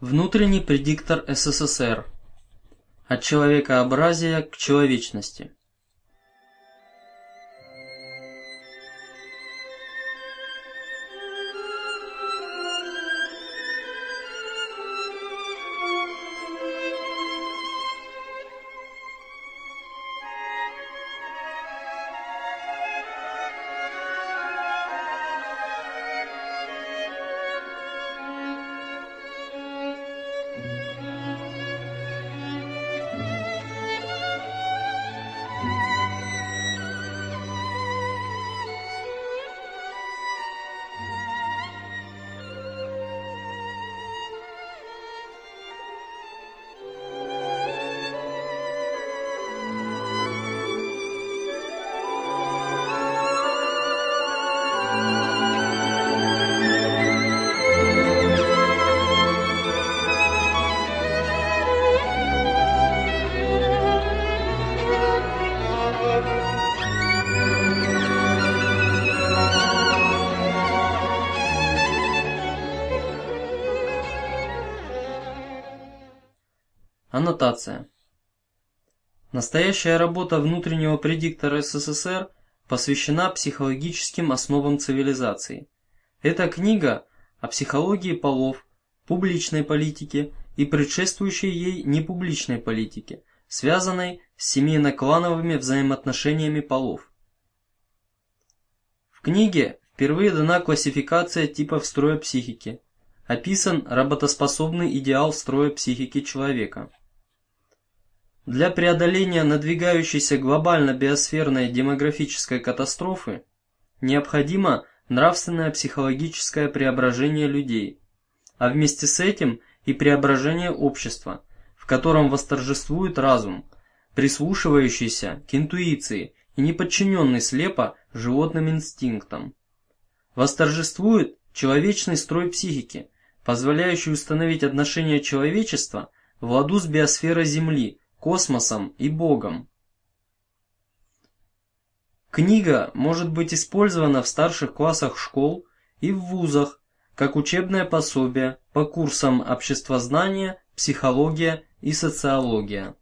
Внутренний предиктор СССР. От человекообразия к человечности. Аннотация. Настоящая работа внутреннего предиктора СССР посвящена психологическим основам цивилизации. Эта книга о психологии полов, публичной политике и предшествующей ей непубличной политике, связанной с семейно-клановыми взаимоотношениями полов. В книге впервые дана классификация типов строя психики, описан работоспособный идеал строя психики человека. Для преодоления надвигающейся глобально-биосферной демографической катастрофы необходимо нравственное психологическое преображение людей, а вместе с этим и преображение общества, в котором восторжествует разум, прислушивающийся к интуиции и не подчиненный слепо животным инстинктам. Восторжествует человечный строй психики, позволяющий установить отношение человечества в ладу с биосферой Земли, космосом и Богом. Книга может быть использована в старших классах школ и в вузах как учебное пособие по курсам обществознания, психология и социология.